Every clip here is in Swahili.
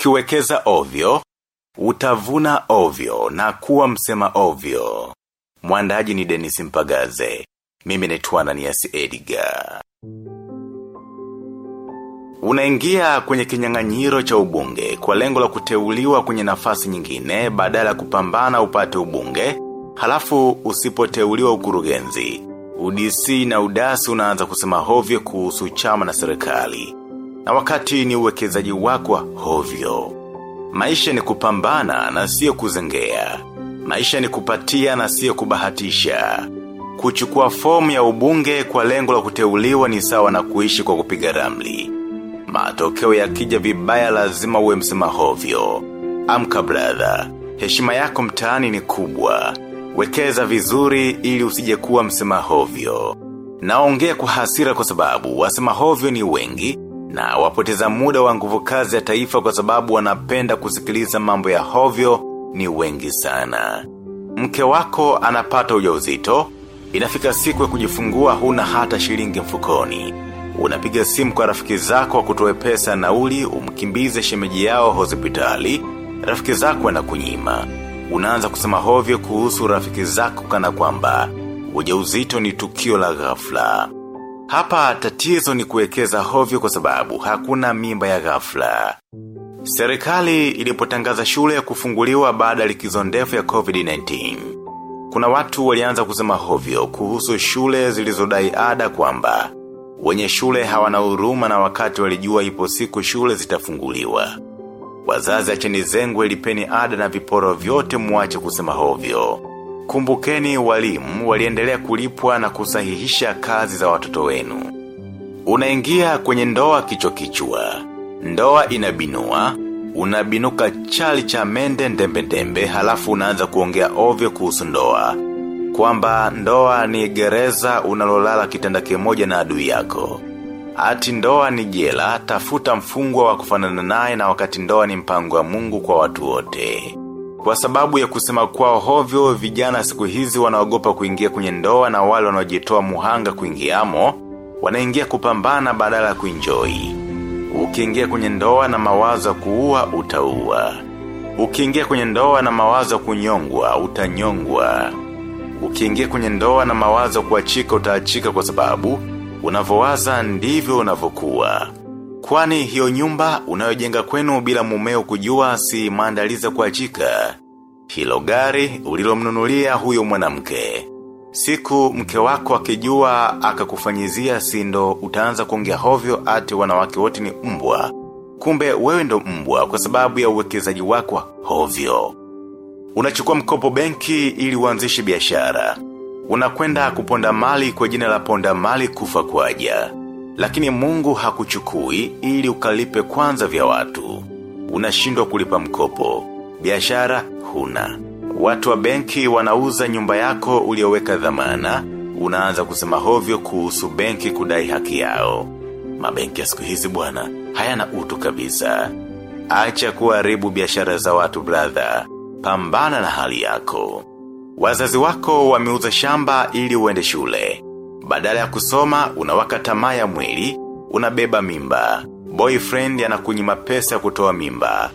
Ukiwekeza ovyo, utavuna ovyo na kuwa msema ovyo. Mwandaji ni Dennis Mpagaze. Mimi ni Tuana Niasi Edgar. Unaingia kwenye kinyang'anyiro cha ubunge kwa lengo la kuteuliwa kwenye nafasi nyingine badala ya kupambana upate ubunge, halafu usipoteuliwa ukurugenzi. UDC na udasi unaanza kusema hovyo kuhusu chama na serikali. Na wakati ni uwekezaji wako hovyo. Maisha ni kupambana na sio kuzengea. Maisha ni kupatia na sio kubahatisha. Kuchukua fomu ya ubunge kwa lengo la kuteuliwa ni sawa na kuishi kwa kupiga ramli. Matokeo ya kija vibaya lazima uwe msema hovyo. Amka brother, heshima yako mtaani ni kubwa. Wekeza vizuri ili usije kuwa msema hovyo. Naongea kwa hasira kwa sababu wasema hovyo ni wengi na wapoteza muda wa nguvu kazi ya taifa kwa sababu wanapenda kusikiliza mambo ya hovyo ni wengi sana. Mke wako anapata ujauzito, inafika siku ya kujifungua huna hata shilingi mfukoni. Unapiga simu kwa rafiki zako kutoe pesa nauli umkimbize shemeji yao hospitali, rafiki zako anakunyima. Unaanza kusema hovyo kuhusu rafiki zako kana kwamba ujauzito ni tukio la ghafla. Hapa tatizo ni kuwekeza hovyo kwa sababu hakuna mimba ya ghafla. Serikali ilipotangaza shule ya kufunguliwa baada ya likizo ndefu ya COVID-19. Kuna watu walianza kusema hovyo kuhusu shule zilizodai ada kwamba wenye shule hawana huruma na wakati walijua ipo siku shule zitafunguliwa. Wazazi acheni zengwe lipeni ada na viporo vyote muache kusema hovyo. Kumbukeni walimu waliendelea kulipwa na kusahihisha kazi za watoto wenu. Unaingia kwenye ndoa kichwa. Ndoa inabinua, unabinuka chali cha mende ndembe ndembe halafu unaanza kuongea ovyo kuhusu ndoa. Kwamba ndoa ni gereza unalolala kitanda kimoja na adui yako. Ati ndoa ni jela, tafuta mfungwa wa kufanana naye na wakati ndoa ni mpango wa mungu kwa watu wote. Kwa sababu ya kusema kwao hovyo vijana siku hizi wanaogopa kuingia kwenye ndoa na wale wanaojitoa muhanga kuingiamo, wanaingia kupambana badala ya kuenjoy. Ukiingia kwenye ndoa na mawazo ya kuua utaua. Ukiingia kwenye ndoa na mawazo ya kunyongwa utanyongwa. Ukiingia kwenye ndoa na mawazo ya kuachika utaachika kwa sababu unavowaza ndivyo unavokuwa. Kwani hiyo nyumba unayojenga kwenu bila mumeo kujua si maandaliza kuachika. Hilo gari ulilomnunulia huyo mwanamke. Siku mke wako akijua akakufanyizia sindo utaanza kuongea hovyo ati wanawake wote ni mbwa. Kumbe wewe ndo mbwa kwa sababu ya uwekezaji wako hovyo. Unachukua mkopo benki ili uanzishe biashara. Unakwenda kuponda mali kwa jina la ponda mali kufa kwaja. Lakini mungu hakuchukui ili ukalipe kwanza vya watu. Unashindwa kulipa mkopo. Biashara huna. Watu wa benki wanauza nyumba yako ulioweka dhamana, unaanza kusema hovyo kuhusu benki kudai haki yao. Mabenki ya siku hizi bwana, hayana utu kabisa. Acha kuharibu biashara za watu brother. Pambana na hali yako. Wazazi wako wameuza shamba ili uende shule. Badala ya kusoma, unawaka tamaa ya mwili, unabeba mimba. Boyfriend anakunyima pesa kutoa mimba.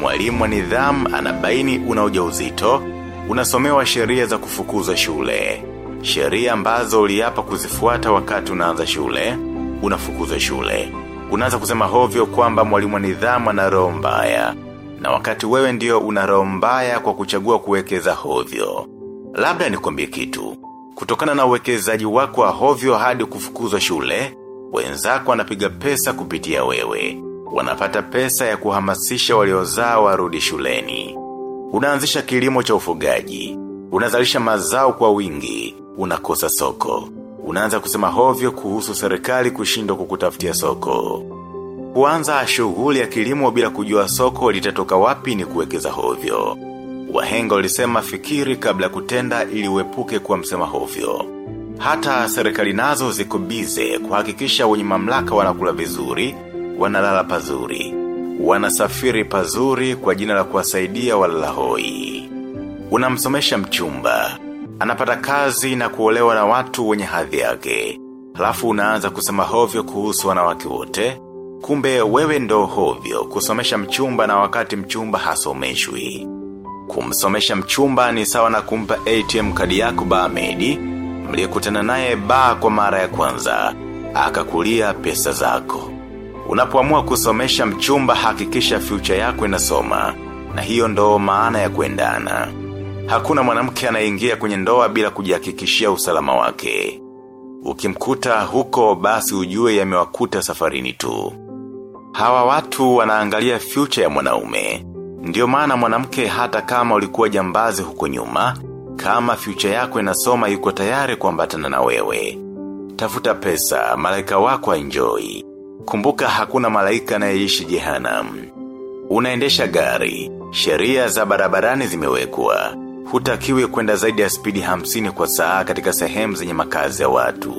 Mwalimu wa nidhamu anabaini una ujauzito, unasomewa sheria za kufukuza shule. Sheria ambazo uliapa kuzifuata wakati unaanza shule, unafukuza shule. Unaanza kusema hovyo kwamba mwalimu wa nidhamu ana roho mbaya. Na wakati wewe ndio una roho mbaya kwa kuchagua kuwekeza hovyo. Labda nikwambie kitu. Kutokana na uwekezaji wako wa hovyo hadi kufukuzwa shule, wenzako wanapiga pesa kupitia wewe. Wanapata pesa ya kuhamasisha waliozaa warudi shuleni. Unaanzisha kilimo cha ufugaji. Unazalisha mazao kwa wingi. Unakosa soko. Unaanza kusema hovyo kuhusu serikali kushindwa kukutafutia soko. Kuanza shughuli ya kilimo bila kujua soko litatoka wapi ni kuwekeza hovyo. Wahenga walisema fikiri kabla kutenda ili uepuke kuwa msema hovyo. Hata serikali nazo ziko bize kuhakikisha wenye mamlaka wanakula vizuri, wanalala pazuri. Wanasafiri pazuri kwa jina la kuwasaidia walala hoi. Unamsomesha mchumba. Anapata kazi na kuolewa na watu wenye hadhi yake. Halafu unaanza kusema hovyo kuhusu wanawake wote. Kumbe wewe ndo hovyo kusomesha mchumba na wakati mchumba hasomeshwi. Kumsomesha mchumba ni sawa na kumpa ATM kadi yako Baamedi, mliyekutana naye baa kwa mara ya kwanza, akakulia pesa zako. Unapoamua kusomesha mchumba hakikisha future yako inasoma, na hiyo ndo maana ya kuendana. Hakuna mwanamke anaingia kwenye ndoa bila kujihakikishia usalama wake. Ukimkuta huko basi ujue yamewakuta safarini tu. Hawa watu wanaangalia future ya mwanaume. Ndiyo maana mwanamke hata kama ulikuwa jambazi huko nyuma, kama future yako inasoma yuko tayari kuambatana na wewe. Tafuta pesa, malaika wako enjoy. Kumbuka hakuna malaika anayeishi jehanam. Unaendesha gari, sheria za barabarani zimewekwa. Hutakiwi kwenda zaidi ya spidi hamsini kwa saa katika sehemu zenye makazi ya watu.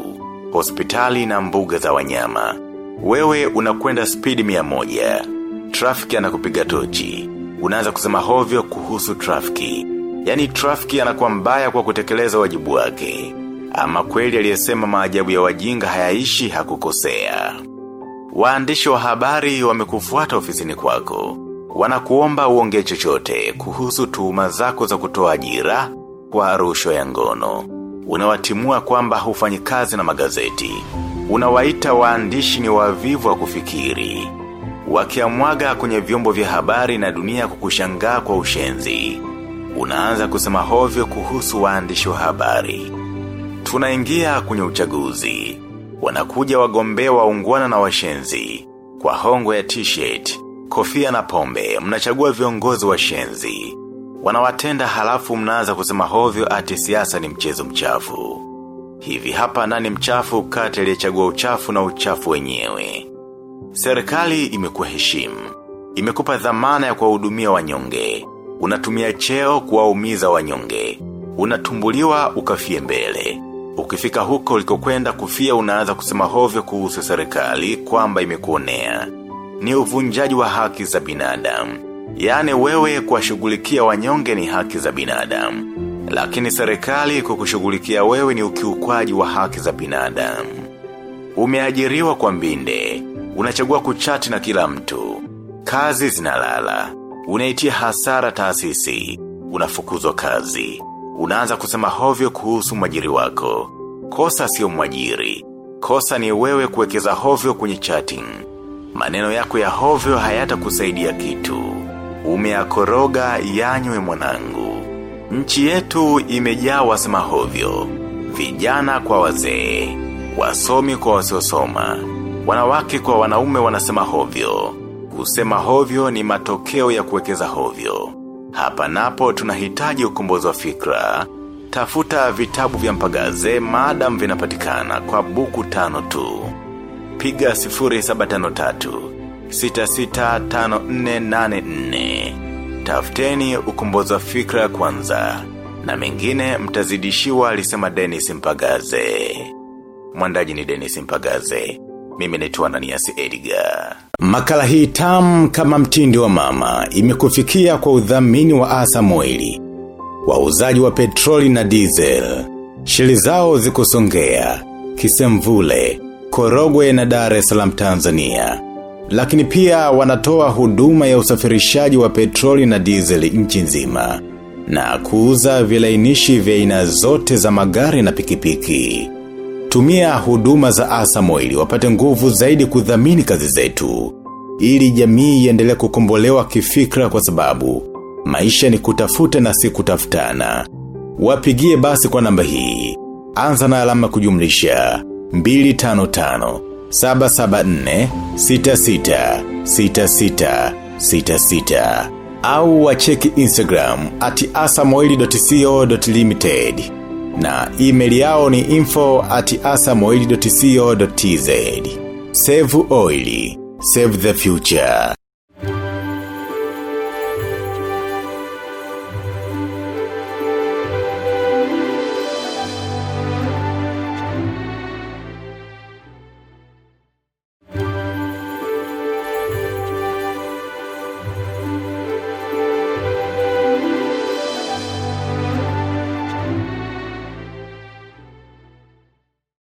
Hospitali na mbuga za wanyama. Wewe unakwenda spidi mia. Trafiki anakupiga tochi. Unaanza kusema hovyo kuhusu trafiki. Yani trafiki anakuwa mbaya kwa kutekeleza wajibu wake. Ama kweli aliyesema maajabu ya wajinga hayaishi hakukosea. Waandishi wa habari wamekufuata ofisini kwako. Wanakuomba uonge chochote kuhusu tuhuma zako za kutoa ajira kwa rushwa ya ngono. Unawatimua kwamba hufanyi kazi na magazeti. Unawaita waandishi ni wavivu wa kufikiri. Wakiamwaga kwenye vyombo vya habari na dunia kukushangaa kwa ushenzi. Unaanza kusema hovyo kuhusu waandishi wa habari. Tunaingia kwenye uchaguzi. Wanakuja wagombea waungwana na washenzi. Kwa hongo ya t-shirt, kofia na pombe, mnachagua viongozi washenzi. Wanawatenda halafu mnaanza kusema hovyo ati siasa ni mchezo mchafu. Hivi hapa nani mchafu kati aliyechagua uchafu na uchafu wenyewe. Serikali imekuwa imekuheshimu. Imekupa dhamana ya kuwahudumia wanyonge. Unatumia cheo kuwaumiza wanyonge. Unatumbuliwa ukafie mbele. Ukifika huko ulikokwenda kufia unaanza kusema hovyo kuhusu serikali kwamba imekuonea. Ni uvunjaji wa haki za binadamu. Yaani wewe kuwashughulikia wanyonge ni haki za binadamu. Lakini serikali kukushughulikia wewe ni ukiukwaji wa haki za binadamu. Umeajiriwa kwa mbinde. Unachagua kuchati na kila mtu. Kazi zinalala. Unaitia hasara taasisi. Unafukuzwa kazi. Unaanza kusema hovyo kuhusu mwajiri wako. Kosa sio mwajiri. Kosa ni wewe kuwekeza hovyo kwenye chatting. Maneno yako ya hovyo hayata kusaidia kitu. Umeakoroga yanywe mwanangu. Nchi yetu imejaa wasema hovyo. Vijana kwa wazee. Wasomi kwa wasiosoma. Wanawake kwa wanaume wanasema hovyo. Kusema hovyo ni matokeo ya kuwekeza hovyo. Hapa napo tunahitaji ukombozi wa fikra. Tafuta vitabu vya mpagaze maadam vinapatikana kwa buku tano tu. Piga sifuri saba tano tatu. Sita sita tano nne nane nne. Tafuteni ukombozi wa fikra kwanza. Na mengine mtazidishiwa alisema Dennis Mpagaze. Mwandaji ni Dennis Mpagaze. Mimi naitwa Ananias Edgar. Makala hii tamu kama mtindi wa mama imekufikia kwa udhamini wa asa moili. Wauzaji wa petroli na diesel. Shili zao zikusongea, kisemvule, korogwe na Dar es Salaam Tanzania. Lakini pia wanatoa huduma ya usafirishaji wa petroli na diesel nchi nzima. Na kuuza vilainishi vya aina zote za magari na pikipiki. Tumia huduma za Asamoili wapate nguvu zaidi kudhamini kazi zetu. Ili jamii iendelee kukombolewa kifikra kwa sababu maisha ni kutafuta na si kutafutana. Wapigie basi kwa namba hii. Anza na alama kujumlisha 255 774 66 66 66 au wacheki Instagram at asamoili.co.limited na email yao ni info at asamoili.co.tz. Save oil. Save the future.